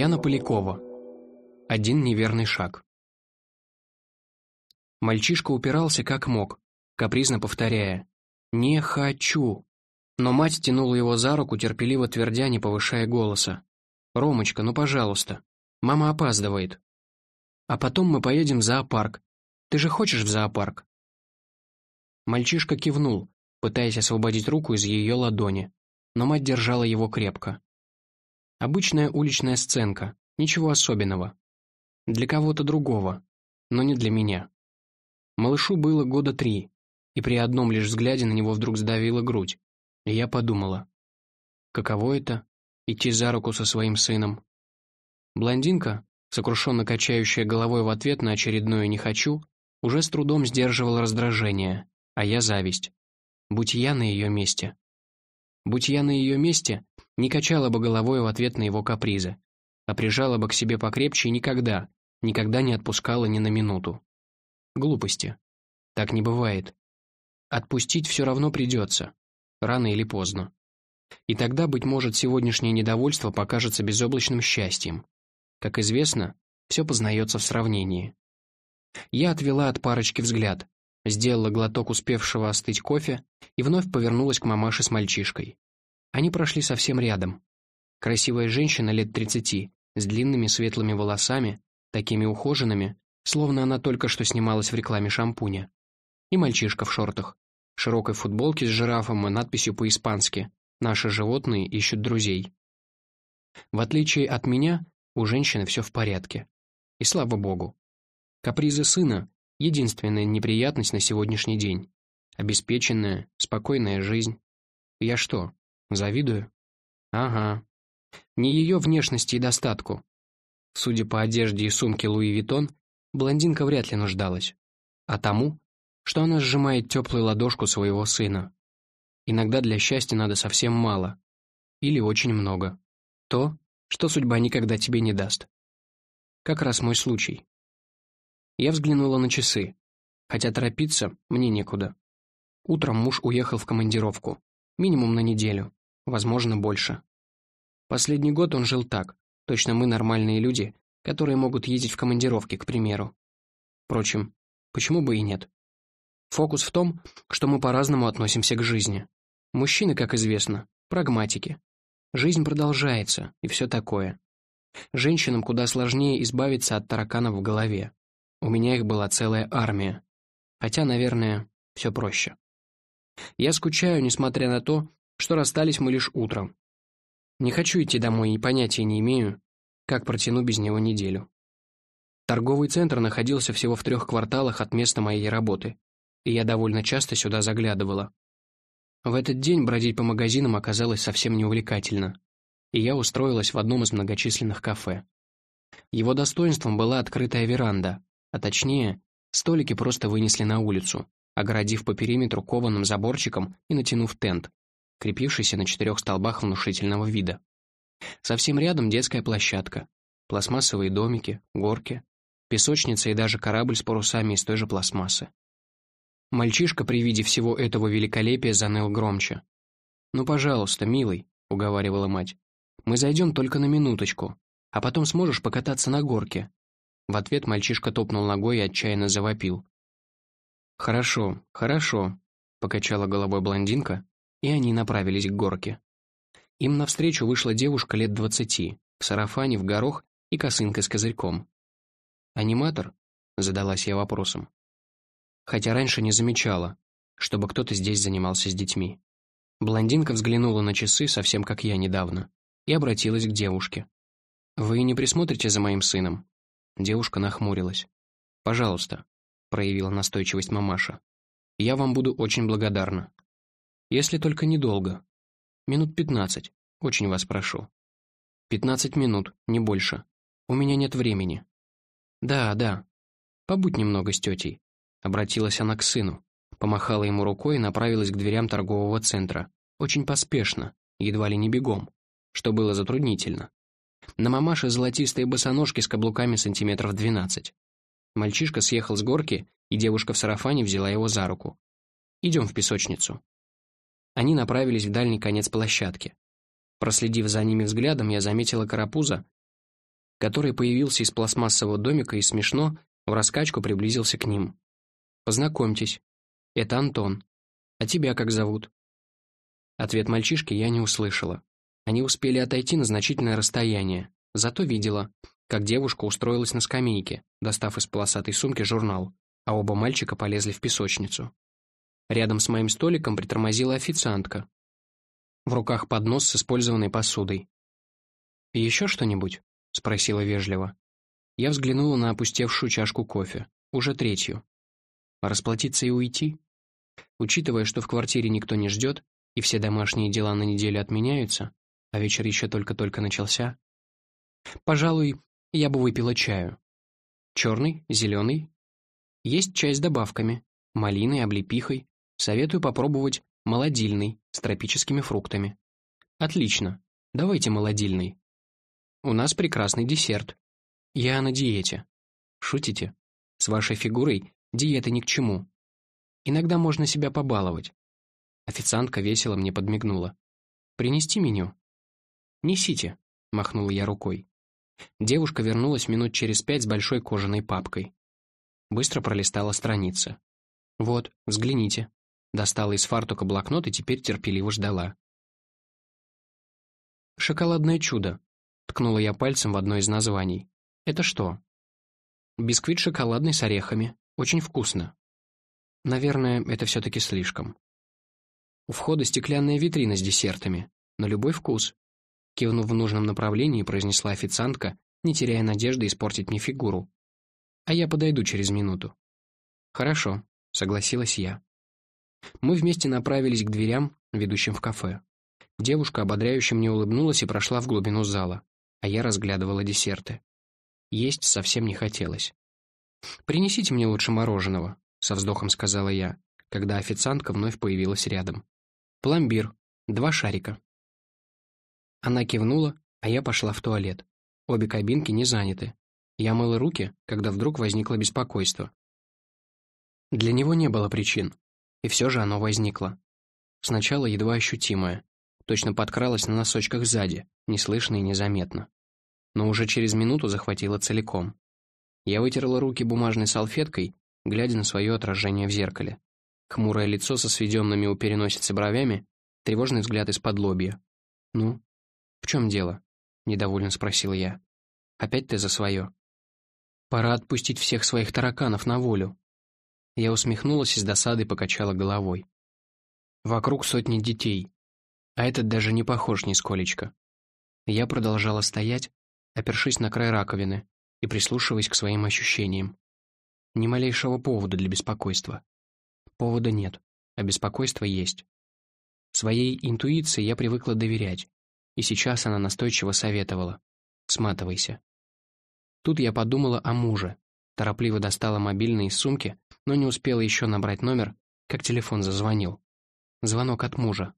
Татьяна Полякова. Один неверный шаг. Мальчишка упирался как мог, капризно повторяя «Не хочу». Но мать тянула его за руку, терпеливо твердя, не повышая голоса. «Ромочка, ну пожалуйста. Мама опаздывает. А потом мы поедем в зоопарк. Ты же хочешь в зоопарк?» Мальчишка кивнул, пытаясь освободить руку из ее ладони, но мать держала его крепко. Обычная уличная сценка, ничего особенного. Для кого-то другого, но не для меня. Малышу было года три, и при одном лишь взгляде на него вдруг сдавила грудь, и я подумала, каково это — идти за руку со своим сыном. Блондинка, сокрушенно качающая головой в ответ на очередное «не хочу», уже с трудом сдерживала раздражение, а я зависть. Будь я на ее месте. Будь я на ее месте, не качала бы головой в ответ на его капризы, а прижала бы к себе покрепче и никогда, никогда не отпускала ни на минуту. Глупости. Так не бывает. Отпустить все равно придется, рано или поздно. И тогда, быть может, сегодняшнее недовольство покажется безоблачным счастьем. Как известно, все познается в сравнении. Я отвела от парочки взгляд, сделала глоток успевшего остыть кофе и вновь повернулась к мамаше с мальчишкой. Они прошли совсем рядом. Красивая женщина лет тридцати, с длинными светлыми волосами, такими ухоженными, словно она только что снималась в рекламе шампуня. И мальчишка в шортах, широкой футболке с жирафом и надписью по-испански «Наши животные ищут друзей». В отличие от меня, у женщины все в порядке. И слава богу. Капризы сына — единственная неприятность на сегодняшний день. Обеспеченная, спокойная жизнь. Я что, Завидую? Ага. Не ее внешности и достатку. Судя по одежде и сумке Луи Виттон, блондинка вряд ли нуждалась. А тому, что она сжимает теплую ладошку своего сына. Иногда для счастья надо совсем мало. Или очень много. То, что судьба никогда тебе не даст. Как раз мой случай. Я взглянула на часы. Хотя торопиться мне некуда. Утром муж уехал в командировку. Минимум на неделю возможно, больше. Последний год он жил так. Точно мы нормальные люди, которые могут ездить в командировки, к примеру. Впрочем, почему бы и нет? Фокус в том, что мы по-разному относимся к жизни. Мужчины, как известно, прагматики. Жизнь продолжается, и все такое. Женщинам куда сложнее избавиться от тараканов в голове. У меня их была целая армия. Хотя, наверное, все проще. Я скучаю, несмотря на то, что расстались мы лишь утром. Не хочу идти домой и понятия не имею, как протяну без него неделю. Торговый центр находился всего в трех кварталах от места моей работы, и я довольно часто сюда заглядывала. В этот день бродить по магазинам оказалось совсем неувлекательно, и я устроилась в одном из многочисленных кафе. Его достоинством была открытая веранда, а точнее, столики просто вынесли на улицу, огородив по периметру кованым заборчиком и натянув тент, крепившийся на четырех столбах внушительного вида. Совсем рядом детская площадка, пластмассовые домики, горки, песочница и даже корабль с парусами из той же пластмассы. Мальчишка при виде всего этого великолепия заныл громче. «Ну, пожалуйста, милый», — уговаривала мать, — «мы зайдем только на минуточку, а потом сможешь покататься на горке». В ответ мальчишка топнул ногой и отчаянно завопил. «Хорошо, хорошо», — покачала головой блондинка и они направились к горке. Им навстречу вышла девушка лет двадцати, в сарафане, в горох и косынка с козырьком. «Аниматор?» — задалась я вопросом. Хотя раньше не замечала, чтобы кто-то здесь занимался с детьми. Блондинка взглянула на часы, совсем как я недавно, и обратилась к девушке. «Вы не присмотрите за моим сыном?» Девушка нахмурилась. «Пожалуйста», — проявила настойчивость мамаша. «Я вам буду очень благодарна». Если только недолго. Минут пятнадцать. Очень вас прошу. Пятнадцать минут, не больше. У меня нет времени. Да, да. Побудь немного с тетей. Обратилась она к сыну. Помахала ему рукой и направилась к дверям торгового центра. Очень поспешно, едва ли не бегом, что было затруднительно. На мамаше золотистые босоножки с каблуками сантиметров двенадцать. Мальчишка съехал с горки, и девушка в сарафане взяла его за руку. «Идем в песочницу». Они направились в дальний конец площадки. Проследив за ними взглядом, я заметила карапуза, который появился из пластмассового домика и смешно в раскачку приблизился к ним. «Познакомьтесь, это Антон. А тебя как зовут?» Ответ мальчишки я не услышала. Они успели отойти на значительное расстояние, зато видела, как девушка устроилась на скамейке, достав из полосатой сумки журнал, а оба мальчика полезли в песочницу. Рядом с моим столиком притормозила официантка. В руках поднос с использованной посудой. «Еще что-нибудь?» — спросила вежливо. Я взглянула на опустевшую чашку кофе, уже третью. Расплатиться и уйти? Учитывая, что в квартире никто не ждет, и все домашние дела на неделю отменяются, а вечер еще только-только начался, пожалуй, я бы выпила чаю. Черный, зеленый. Есть чай с добавками, малиной, облепихой, Советую попробовать молодильный с тропическими фруктами. Отлично. Давайте молодильный. У нас прекрасный десерт. Я на диете. Шутите? С вашей фигурой диета ни к чему. Иногда можно себя побаловать. Официантка весело мне подмигнула. «Принести меню?» «Несите», — махнула я рукой. Девушка вернулась минут через пять с большой кожаной папкой. Быстро пролистала страницы. «Вот, взгляните. Достала из фартука блокнот и теперь терпеливо ждала. «Шоколадное чудо», — ткнула я пальцем в одно из названий. «Это что?» «Бисквит шоколадный с орехами. Очень вкусно». «Наверное, это все-таки слишком». У входа стеклянная витрина с десертами. На любой вкус. Кивнув в нужном направлении, произнесла официантка, не теряя надежды испортить мне фигуру. «А я подойду через минуту». «Хорошо», — согласилась я. Мы вместе направились к дверям, ведущим в кафе. Девушка ободряюще мне улыбнулась и прошла в глубину зала, а я разглядывала десерты. Есть совсем не хотелось. «Принесите мне лучше мороженого», — со вздохом сказала я, когда официантка вновь появилась рядом. «Пломбир. Два шарика». Она кивнула, а я пошла в туалет. Обе кабинки не заняты. Я мыла руки, когда вдруг возникло беспокойство. Для него не было причин, и все же оно возникло. Сначала едва ощутимое, точно подкралось на носочках сзади, неслышно и незаметно. Но уже через минуту захватило целиком. Я вытерла руки бумажной салфеткой, глядя на свое отражение в зеркале. Хмурое лицо со сведенными у переносицы бровями, тревожный взгляд из-под лобья. «Ну, в чем дело?» — недовольно спросил я. «Опять ты за свое?» «Пора отпустить всех своих тараканов на волю», я усмехнулась и с досадой покачала головой. Вокруг сотни детей, а этот даже не похож нисколечко. Я продолжала стоять, опершись на край раковины и прислушиваясь к своим ощущениям. Ни малейшего повода для беспокойства. Повода нет, а беспокойство есть. Своей интуиции я привыкла доверять, и сейчас она настойчиво советовала. «Сматывайся». Тут я подумала о муже, торопливо достала мобильный из сумки но не успела еще набрать номер, как телефон зазвонил. Звонок от мужа.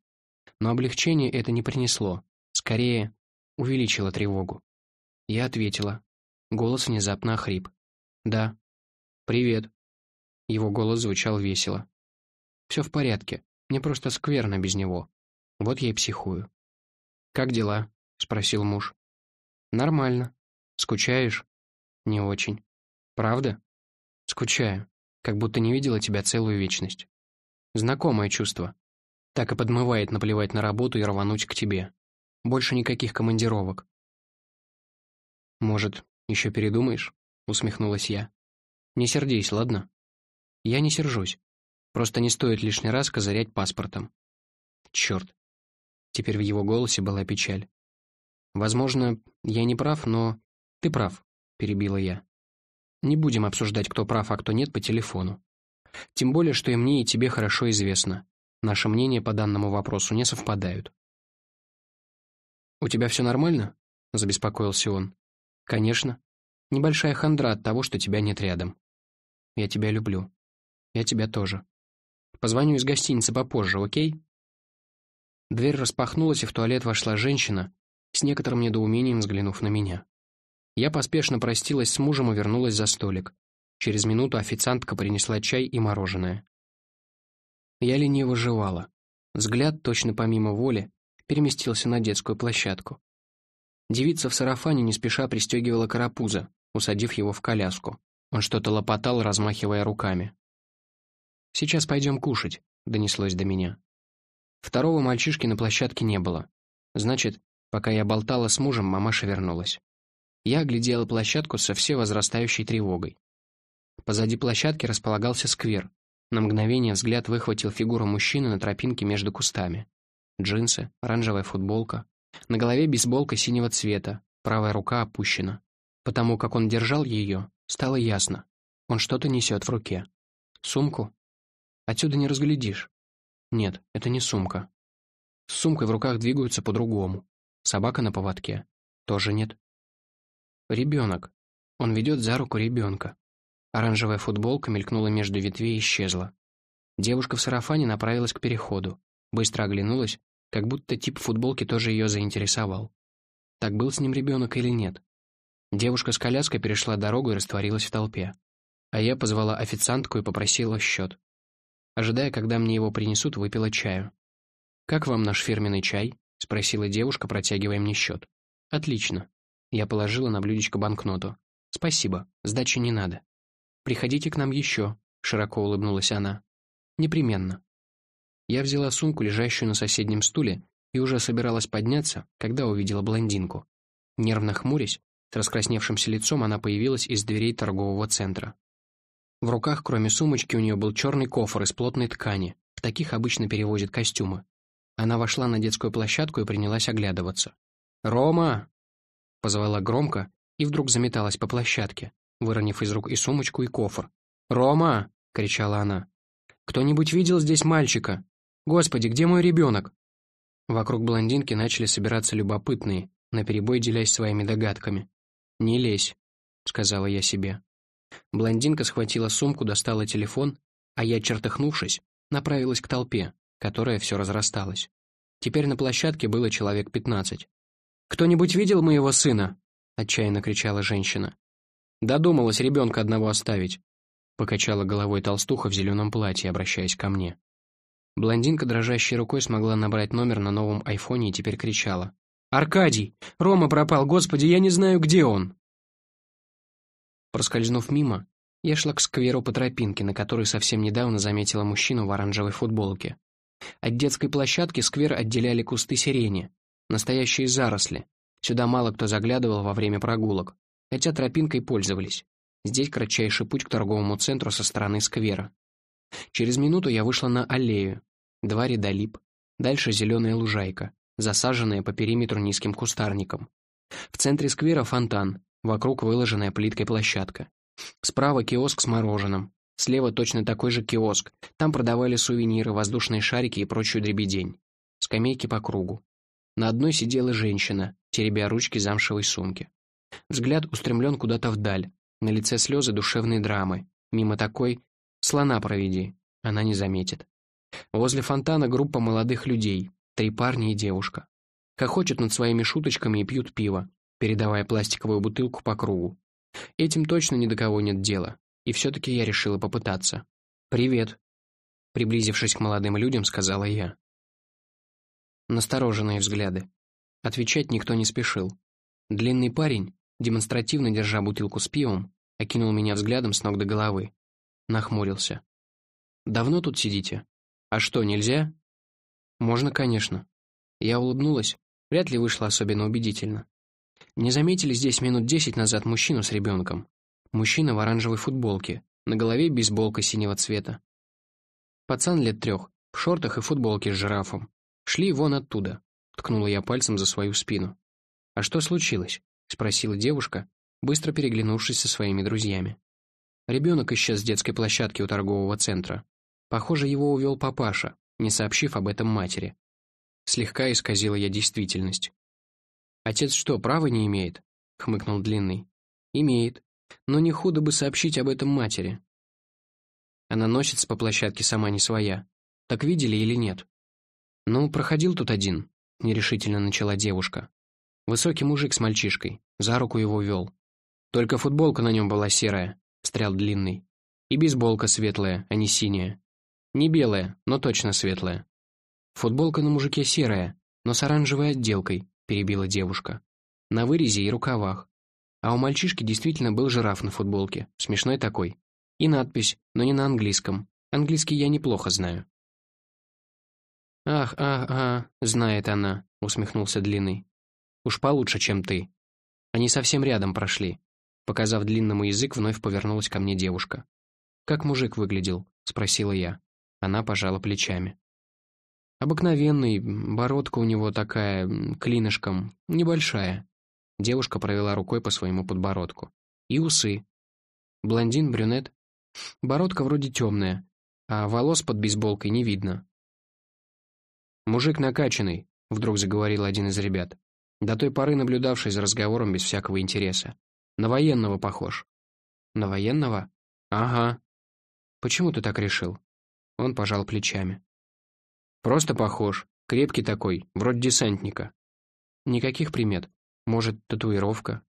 Но облегчение это не принесло, скорее увеличило тревогу. Я ответила. Голос внезапно охрип. «Да». «Привет». Его голос звучал весело. «Все в порядке, мне просто скверно без него. Вот я и психую». «Как дела?» — спросил муж. «Нормально. Скучаешь?» «Не очень». «Правда?» «Скучаю как будто не видела тебя целую вечность. Знакомое чувство. Так и подмывает наплевать на работу и рвануть к тебе. Больше никаких командировок. «Может, еще передумаешь?» — усмехнулась я. «Не сердись, ладно?» «Я не сержусь. Просто не стоит лишний раз козырять паспортом». «Черт!» Теперь в его голосе была печаль. «Возможно, я не прав, но...» «Ты прав», — перебила я. Не будем обсуждать, кто прав, а кто нет по телефону. Тем более, что и мне, и тебе хорошо известно. Наши мнения по данному вопросу не совпадают. «У тебя все нормально?» — забеспокоился он. «Конечно. Небольшая хандра от того, что тебя нет рядом. Я тебя люблю. Я тебя тоже. Позвоню из гостиницы попозже, окей?» Дверь распахнулась, и в туалет вошла женщина, с некоторым недоумением взглянув на меня. Я поспешно простилась с мужем и вернулась за столик. Через минуту официантка принесла чай и мороженое. Я лениво жевала. Взгляд, точно помимо воли, переместился на детскую площадку. Девица в сарафане не спеша пристегивала карапуза, усадив его в коляску. Он что-то лопотал, размахивая руками. «Сейчас пойдем кушать», — донеслось до меня. Второго мальчишки на площадке не было. Значит, пока я болтала с мужем, мамаша вернулась. Я оглядела площадку со все возрастающей тревогой. Позади площадки располагался сквер. На мгновение взгляд выхватил фигуру мужчины на тропинке между кустами. Джинсы, оранжевая футболка. На голове бейсболка синего цвета, правая рука опущена. Потому как он держал ее, стало ясно. Он что-то несет в руке. Сумку? Отсюда не разглядишь. Нет, это не сумка. С сумкой в руках двигаются по-другому. Собака на поводке. Тоже нет. Ребенок. Он ведет за руку ребенка. Оранжевая футболка мелькнула между ветвей и исчезла. Девушка в сарафане направилась к переходу. Быстро оглянулась, как будто тип футболки тоже ее заинтересовал. Так был с ним ребенок или нет? Девушка с коляской перешла дорогу и растворилась в толпе. А я позвала официантку и попросила счет. Ожидая, когда мне его принесут, выпила чаю. «Как вам наш фирменный чай?» — спросила девушка, протягивая мне счет. «Отлично». Я положила на блюдечко банкноту. «Спасибо, сдачи не надо». «Приходите к нам еще», — широко улыбнулась она. «Непременно». Я взяла сумку, лежащую на соседнем стуле, и уже собиралась подняться, когда увидела блондинку. Нервно хмурясь, с раскрасневшимся лицом она появилась из дверей торгового центра. В руках, кроме сумочки, у нее был черный кофр из плотной ткани. В таких обычно перевозят костюмы. Она вошла на детскую площадку и принялась оглядываться. «Рома!» Позвала громко и вдруг заметалась по площадке, выронив из рук и сумочку, и кофр. «Рома!» — кричала она. «Кто-нибудь видел здесь мальчика? Господи, где мой ребенок?» Вокруг блондинки начали собираться любопытные, наперебой делясь своими догадками. «Не лезь», — сказала я себе. Блондинка схватила сумку, достала телефон, а я, чертыхнувшись, направилась к толпе, которая все разрасталась. Теперь на площадке было человек пятнадцать. «Кто-нибудь видел моего сына?» — отчаянно кричала женщина. «Додумалась ребенка одного оставить», — покачала головой толстуха в зеленом платье, обращаясь ко мне. Блондинка дрожащей рукой смогла набрать номер на новом айфоне и теперь кричала. «Аркадий! Рома пропал! Господи, я не знаю, где он!» Проскользнув мимо, я шла к скверу по тропинке, на которой совсем недавно заметила мужчину в оранжевой футболке. От детской площадки сквер отделяли кусты сирени, настоящие заросли. Сюда мало кто заглядывал во время прогулок, хотя тропинкой пользовались. Здесь кратчайший путь к торговому центру со стороны сквера. Через минуту я вышла на аллею. Два ряда лип. Дальше зеленая лужайка, засаженная по периметру низким кустарником. В центре сквера фонтан, Вокруг выложенная плиткой площадка. Справа киоск с мороженым. Слева точно такой же киоск. Там продавали сувениры, воздушные шарики и прочую дребедень. Скамейки по кругу. На одной сидела женщина, теребя ручки замшевой сумки. Взгляд устремлен куда-то вдаль. На лице слезы душевной драмы. Мимо такой «слона проведи». Она не заметит. Возле фонтана группа молодых людей. Три парня и девушка. Хохочут над своими шуточками и пьют пиво передавая пластиковую бутылку по кругу. Этим точно ни до кого нет дела, и все-таки я решила попытаться. «Привет», — приблизившись к молодым людям, сказала я. Настороженные взгляды. Отвечать никто не спешил. Длинный парень, демонстративно держа бутылку с пивом, окинул меня взглядом с ног до головы. Нахмурился. «Давно тут сидите? А что, нельзя?» «Можно, конечно». Я улыбнулась, вряд ли вышло особенно убедительно. Не заметили здесь минут десять назад мужчину с ребенком. Мужчина в оранжевой футболке, на голове бейсболка синего цвета. Пацан лет трех, в шортах и футболке с жирафом. Шли вон оттуда. Ткнула я пальцем за свою спину. «А что случилось?» — спросила девушка, быстро переглянувшись со своими друзьями. Ребенок исчез с детской площадки у торгового центра. Похоже, его увел папаша, не сообщив об этом матери. Слегка исказила я действительность. «Отец что, права не имеет?» — хмыкнул Длинный. «Имеет. Но не худо бы сообщить об этом матери». Она носится по площадке сама не своя. Так видели или нет? «Ну, проходил тут один», — нерешительно начала девушка. Высокий мужик с мальчишкой, за руку его вел. Только футболка на нем была серая, встрял Длинный. И бейсболка светлая, а не синяя. Не белая, но точно светлая. Футболка на мужике серая, но с оранжевой отделкой, перебила девушка. на вырезе и рукавах. А у мальчишки действительно был жираф на футболке, смешной такой. И надпись, но не на английском. Английский я неплохо знаю. «Ах, ах, ах, знает она», — усмехнулся Длинный. «Уж получше, чем ты. Они совсем рядом прошли». Показав длинному язык, вновь повернулась ко мне девушка. «Как мужик выглядел?» — спросила я. Она пожала плечами. «Обыкновенный, бородка у него такая, клинышком, небольшая». Девушка провела рукой по своему подбородку. «И усы. Блондин, брюнет. Бородка вроде темная, а волос под бейсболкой не видно. «Мужик накачанный», — вдруг заговорил один из ребят, до той поры наблюдавший за разговором без всякого интереса. «На военного похож». «На военного? Ага. Почему ты так решил?» Он пожал плечами. «Просто похож. Крепкий такой, вроде десантника». «Никаких примет. Может, татуировка?»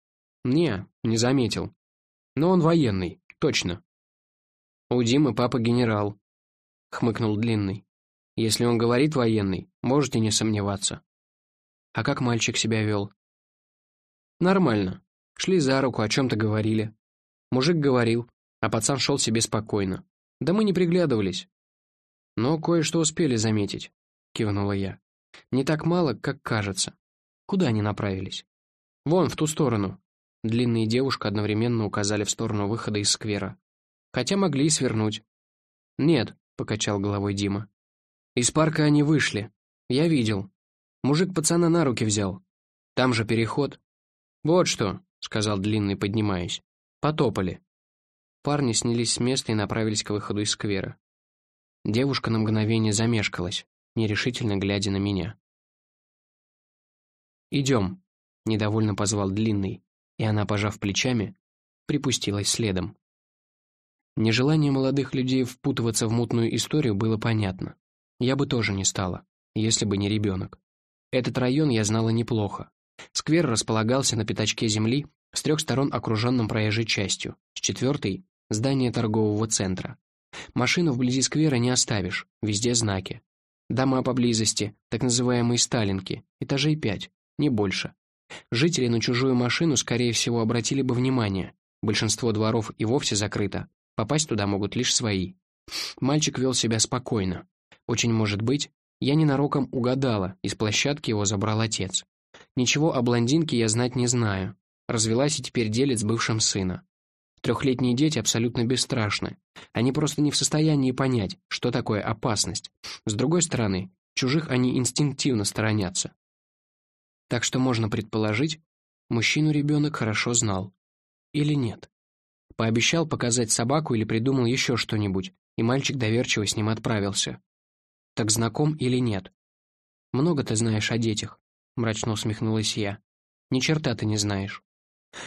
«Не, не заметил. Но он военный, точно». «У Димы папа генерал», — хмыкнул Длинный. Если он говорит военный, можете не сомневаться. А как мальчик себя вел? Нормально. Шли за руку, о чем-то говорили. Мужик говорил, а пацан шел себе спокойно. Да мы не приглядывались. Но кое-что успели заметить, кивнула я. Не так мало, как кажется. Куда они направились? Вон, в ту сторону. Длинные девушка одновременно указали в сторону выхода из сквера. Хотя могли свернуть. Нет, покачал головой Дима. Из парка они вышли. Я видел. Мужик пацана на руки взял. Там же переход. Вот что, сказал Длинный, поднимаясь. Потопали. Парни снялись с места и направились к выходу из сквера. Девушка на мгновение замешкалась, нерешительно глядя на меня. «Идем», — недовольно позвал Длинный, и она, пожав плечами, припустилась следом. Нежелание молодых людей впутываться в мутную историю было понятно. Я бы тоже не стала, если бы не ребенок. Этот район я знала неплохо. Сквер располагался на пятачке земли, с трех сторон окруженным проезжей частью, с четвертой — здание торгового центра. Машину вблизи сквера не оставишь, везде знаки. Дома поблизости, так называемые сталинки, этажей пять, не больше. Жители на чужую машину, скорее всего, обратили бы внимание. Большинство дворов и вовсе закрыто, попасть туда могут лишь свои. Мальчик вел себя спокойно, очень может быть, я ненароком угадала, из площадки его забрал отец. Ничего о блондинке я знать не знаю. Развелась и теперь делит с бывшим сына. Трехлетние дети абсолютно бесстрашны. Они просто не в состоянии понять, что такое опасность. С другой стороны, чужих они инстинктивно сторонятся. Так что можно предположить, мужчину ребенок хорошо знал. Или нет. Пообещал показать собаку или придумал еще что-нибудь, и мальчик доверчиво с ним отправился. Так знаком или нет? Много ты знаешь о детях, мрачно усмехнулась я. Ни черта ты не знаешь.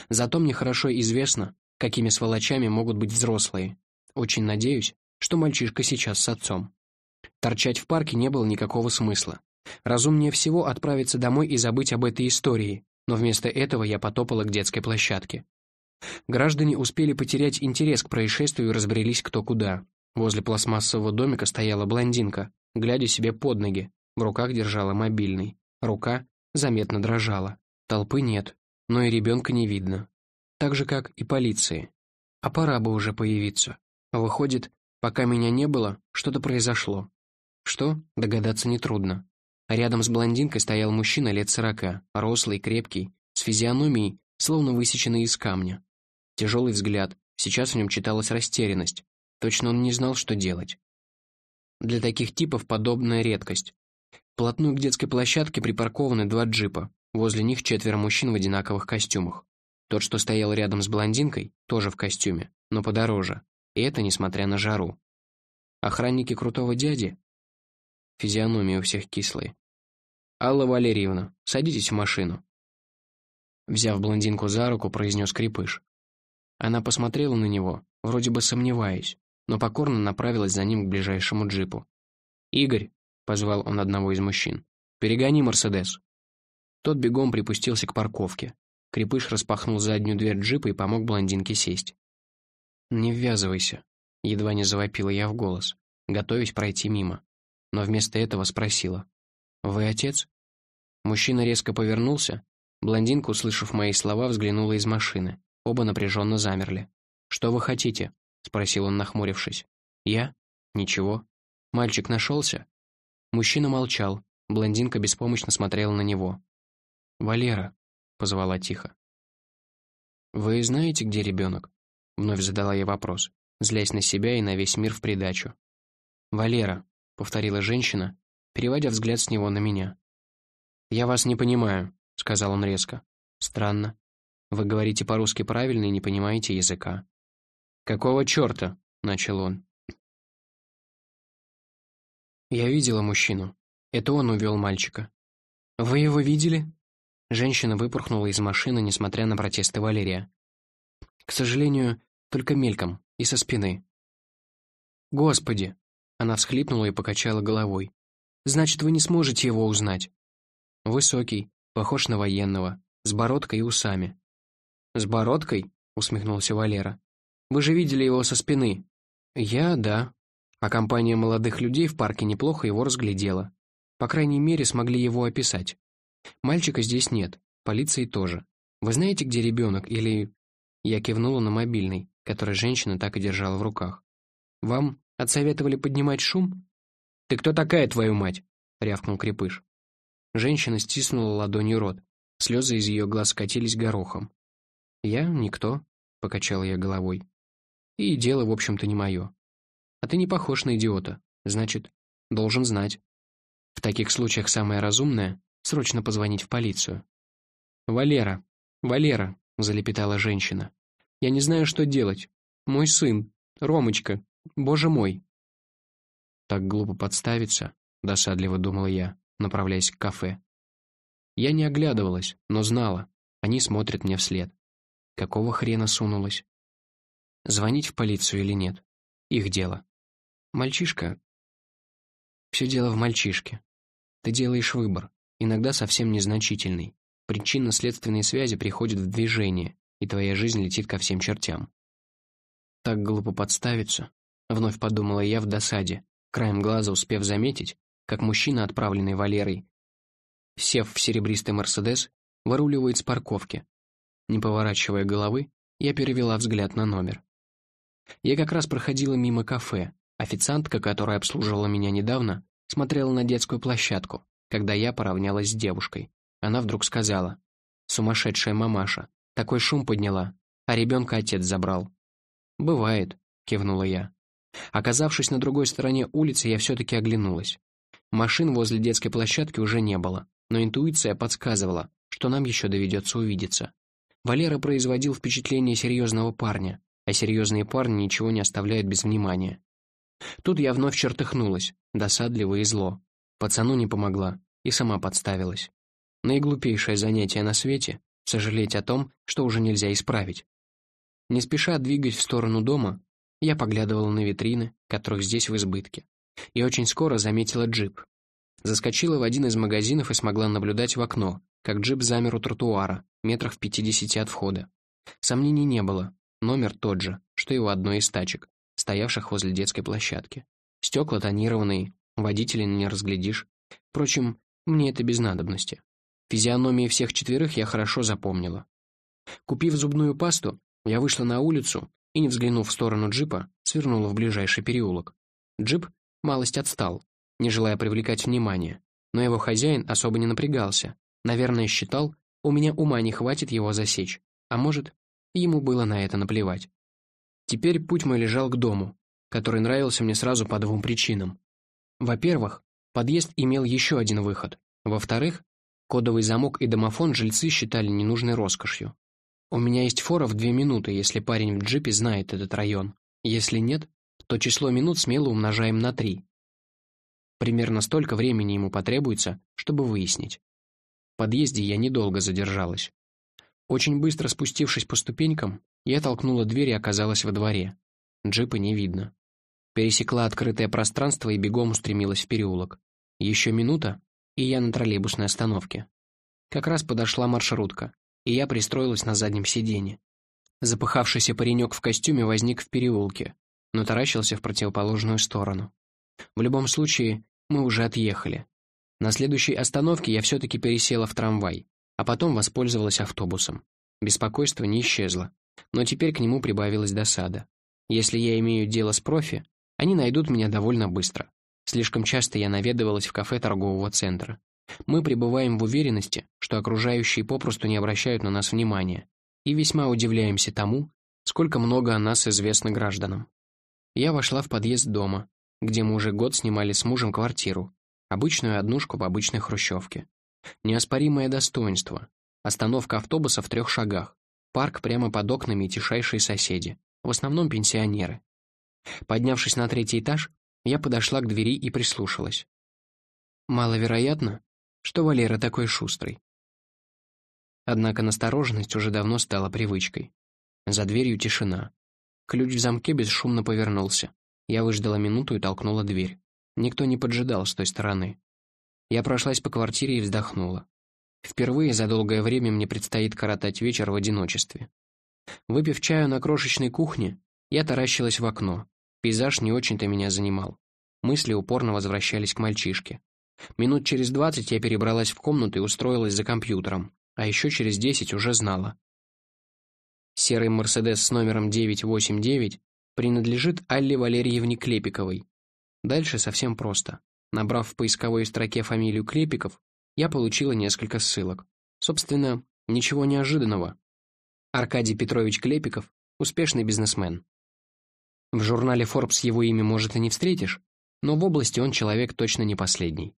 Зато мне хорошо известно, какими сволочами могут быть взрослые. Очень надеюсь, что мальчишка сейчас с отцом. Торчать в парке не было никакого смысла. Разумнее всего отправиться домой и забыть об этой истории, но вместо этого я потопала к детской площадке. Граждане успели потерять интерес к происшествию и разбрелись кто куда. Возле пластмассового домика стояла блондинка, глядя себе под ноги, в руках держала мобильный. Рука заметно дрожала. Толпы нет, но и ребенка не видно. Так же, как и полиции. А пора бы уже появиться. Выходит, пока меня не было, что-то произошло. Что, догадаться нетрудно. Рядом с блондинкой стоял мужчина лет сорока, рослый, крепкий, с физиономией, словно высеченной из камня. Тяжелый взгляд, сейчас в нем читалась растерянность. Точно он не знал, что делать. Для таких типов подобная редкость. Плотную к детской площадке припаркованы два джипа. Возле них четверо мужчин в одинаковых костюмах. Тот, что стоял рядом с блондинкой, тоже в костюме, но подороже. И это несмотря на жару. Охранники крутого дяди? Физиономии у всех кислые. «Алла Валерьевна, садитесь в машину». Взяв блондинку за руку, произнес Крепыш. Она посмотрела на него, вроде бы сомневаясь, но покорно направилась за ним к ближайшему джипу. «Игорь», — позвал он одного из мужчин, — «перегони Мерседес». Тот бегом припустился к парковке. Крепыш распахнул заднюю дверь джипа и помог блондинке сесть. «Не ввязывайся», — едва не завопила я в голос, готовясь пройти мимо. Но вместо этого спросила. «Вы отец?» Мужчина резко повернулся, Блондинка, услышав мои слова, взглянула из машины. Оба напряженно замерли. «Что вы хотите?» — спросил он, нахмурившись. «Я? Ничего. Мальчик нашелся?» Мужчина молчал. Блондинка беспомощно смотрела на него. «Валера», — позвала тихо. «Вы знаете, где ребенок?» Вновь задала я вопрос, злясь на себя и на весь мир в придачу. «Валера», — повторила женщина, переводя взгляд с него на меня. «Я вас не понимаю», — сказал он резко. «Странно. Вы говорите по-русски правильно и не понимаете языка». «Какого черта?» — начал он. Я видела мужчину. Это он увел мальчика. «Вы его видели?» Женщина выпорхнула из машины, несмотря на протесты Валерия. К сожалению, только мельком и со спины. «Господи!» Она всхлипнула и покачала головой. «Значит, вы не сможете его узнать». Высокий, похож на военного, с бородкой и усами. «С бородкой?» — усмехнулся Валера. «Вы же видели его со спины». «Я — да», а компания молодых людей в парке неплохо его разглядела. По крайней мере, смогли его описать. Мальчика здесь нет, полиции тоже. Вы знаете, где ребенок, или...» Я кивнула на мобильный, который женщина так и держала в руках. «Вам отсоветовали поднимать шум?» «Ты кто такая, твою мать?» — рявкнул Крепыш. Женщина стиснула ладонью рот. Слезы из ее глаз скатились горохом. «Я никто», — покачал я головой. «И дело, в общем-то, не мое. А ты не похож на идиота. Значит, должен знать. В таких случаях самое разумное — срочно позвонить в полицию. «Валера, Валера», — залепетала женщина. «Я не знаю, что делать. Мой сын, Ромочка, боже мой». Так глупо подставиться, досадливо думала я, направляясь к кафе. Я не оглядывалась, но знала, они смотрят мне вслед. Какого хрена сунулась? Звонить в полицию или нет? Их дело. Мальчишка... Все дело в мальчишке. Ты делаешь выбор, иногда совсем незначительный. Причинно-следственные связи приходят в движение, и твоя жизнь летит ко всем чертям. Так глупо подставиться, вновь подумала я в досаде, краем глаза успев заметить, как мужчина, отправленный Валерой, сев в серебристый «Мерседес», выруливает с парковки. Не поворачивая головы, я перевела взгляд на номер. Я как раз проходила мимо кафе. Официантка, которая обслуживала меня недавно, смотрела на детскую площадку, когда я поравнялась с девушкой. Она вдруг сказала, «Сумасшедшая мамаша, такой шум подняла, а ребенка отец забрал». «Бывает», — кивнула я. Оказавшись на другой стороне улицы, я все-таки оглянулась. Машин возле детской площадки уже не было, но интуиция подсказывала, что нам еще доведется увидеться. Валера производил впечатление серьезного парня, а серьезные парни ничего не оставляют без внимания. Тут я вновь чертыхнулась, досадливо и зло. Пацану не помогла, и сама подставилась. Наиглупейшее занятие на свете — сожалеть о том, что уже нельзя исправить. Не спеша двигаясь в сторону дома, я поглядывала на витрины, которых здесь в избытке, и очень скоро заметила джип. Заскочила в один из магазинов и смогла наблюдать в окно, как джип замер у тротуара, метрах в пятидесяти от входа. Сомнений не было, Номер тот же, что и у одной из тачек, стоявших возле детской площадки. Стекла тонированные, водителя не разглядишь. Впрочем, мне это без надобности. Физиономии всех четверых я хорошо запомнила. Купив зубную пасту, я вышла на улицу и, не взглянув в сторону джипа, свернула в ближайший переулок. Джип малость отстал, не желая привлекать внимание, но его хозяин особо не напрягался. Наверное, считал, у меня ума не хватит его засечь, а может, ему было на это наплевать. Теперь путь мой лежал к дому, который нравился мне сразу по двум причинам. Во-первых, подъезд имел еще один выход. Во-вторых, кодовый замок и домофон жильцы считали ненужной роскошью. У меня есть фора в две минуты, если парень в джипе знает этот район. Если нет, то число минут смело умножаем на три. Примерно столько времени ему потребуется, чтобы выяснить. В подъезде я недолго задержалась. Очень быстро спустившись по ступенькам, я толкнула дверь и оказалась во дворе. Джипа не видно. Пересекла открытое пространство и бегом устремилась в переулок. Еще минута, и я на троллейбусной остановке. Как раз подошла маршрутка, и я пристроилась на заднем сиденье. Запыхавшийся паренек в костюме возник в переулке, но таращился в противоположную сторону. В любом случае, мы уже отъехали. На следующей остановке я все-таки пересела в трамвай. А потом воспользовалась автобусом. Беспокойство не исчезло, но теперь к нему прибавилась досада. Если я имею дело с профи, они найдут меня довольно быстро. Слишком часто я наведывалась в кафе торгового центра. Мы пребываем в уверенности, что окружающие попросту не обращают на нас внимания, и весьма удивляемся тому, сколько много о нас известно гражданам. Я вошла в подъезд дома, где мы уже год снимали с мужем квартиру, обычную однушку в обычной хрущевке. Неоспоримое достоинство. Остановка автобуса в трех шагах. Парк прямо под окнами и тишайшие соседи, в основном пенсионеры. Поднявшись на третий этаж, я подошла к двери и прислушалась. Маловероятно, что Валера такой шустрый. Однако настороженность уже давно стала привычкой. За дверью тишина. Ключ в замке бесшумно повернулся. Я выждала минуту и толкнула дверь. Никто не поджидал с той стороны. Я прошлась по квартире и вздохнула. Впервые за долгое время мне предстоит коротать вечер в одиночестве. Выпив чаю на крошечной кухне, я таращилась в окно. Пейзаж не очень-то меня занимал. Мысли упорно возвращались к мальчишке. Минут через двадцать я перебралась в комнату и устроилась за компьютером, а еще через десять уже знала. Серый «Мерседес» с номером 989 принадлежит Алле Валерьевне Клепиковой. Дальше совсем просто. Набрав в поисковой строке фамилию Клепиков, я получила несколько ссылок. Собственно, ничего неожиданного. Аркадий Петрович Клепиков – успешный бизнесмен. В журнале Forbes его имя, может, и не встретишь, но в области он человек точно не последний.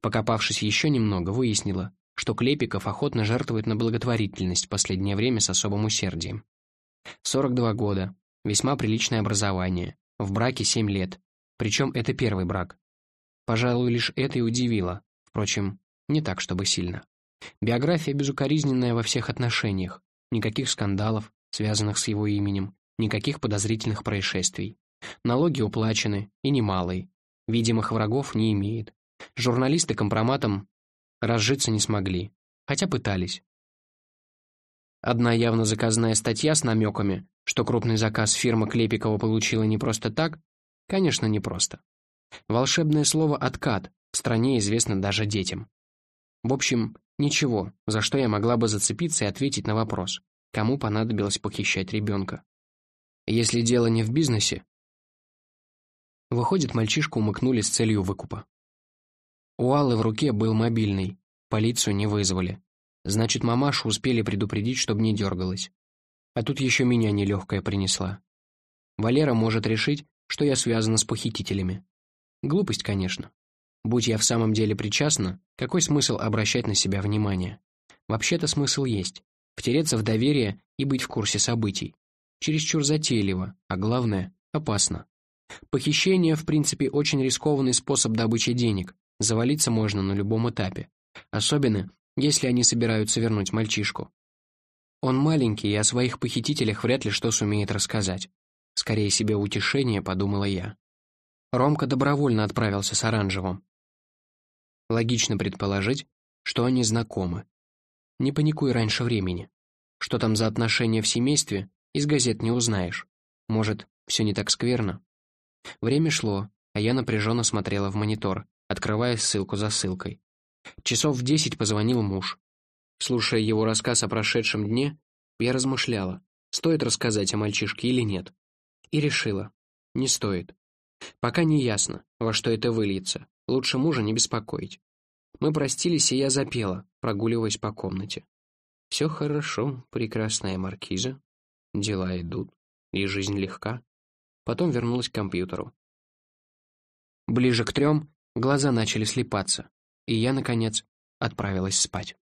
Покопавшись еще немного, выяснила, что Клепиков охотно жертвует на благотворительность в последнее время с особым усердием. 42 года, весьма приличное образование, в браке 7 лет, причем это первый брак. Пожалуй, лишь это и удивило, впрочем, не так, чтобы сильно. Биография безукоризненная во всех отношениях, никаких скандалов, связанных с его именем, никаких подозрительных происшествий. Налоги уплачены, и немалые. Видимых врагов не имеет. Журналисты компроматом разжиться не смогли, хотя пытались. Одна явно заказная статья с намеками, что крупный заказ фирма Клепикова получила не просто так, конечно, не просто. Волшебное слово «откат» в стране известно даже детям. В общем, ничего, за что я могла бы зацепиться и ответить на вопрос, кому понадобилось похищать ребенка. Если дело не в бизнесе, выходит, мальчишку умыкнули с целью выкупа. У Аллы в руке был мобильный, полицию не вызвали. Значит, мамашу успели предупредить, чтобы не дергалась. А тут еще меня нелегкая принесла. Валера может решить, что я связана с похитителями. Глупость, конечно. Будь я в самом деле причастна, какой смысл обращать на себя внимание? Вообще-то смысл есть. Втереться в доверие и быть в курсе событий. Чересчур затейливо, а главное — опасно. Похищение, в принципе, очень рискованный способ добычи денег, Завалиться можно на любом этапе. Особенно, если они собираются вернуть мальчишку. Он маленький и о своих похитителях вряд ли что сумеет рассказать. Скорее себе утешение, подумала я. Ромка добровольно отправился с Оранжевым. Логично предположить, что они знакомы. Не паникуй раньше времени. Что там за отношения в семействе, из газет не узнаешь. Может, все не так скверно? Время шло, а я напряженно смотрела в монитор, открывая ссылку за ссылкой. Часов в десять позвонил муж. Слушая его рассказ о прошедшем дне, я размышляла, стоит рассказать о мальчишке или нет. И решила, не стоит. Пока не ясно, во что это выльется, лучше мужа не беспокоить. Мы простились, и я запела, прогуливаясь по комнате. Все хорошо, прекрасная маркиза. Дела идут, и жизнь легка. Потом вернулась к компьютеру. Ближе к трем Глаза начали слепаться, и я, наконец, отправилась спать.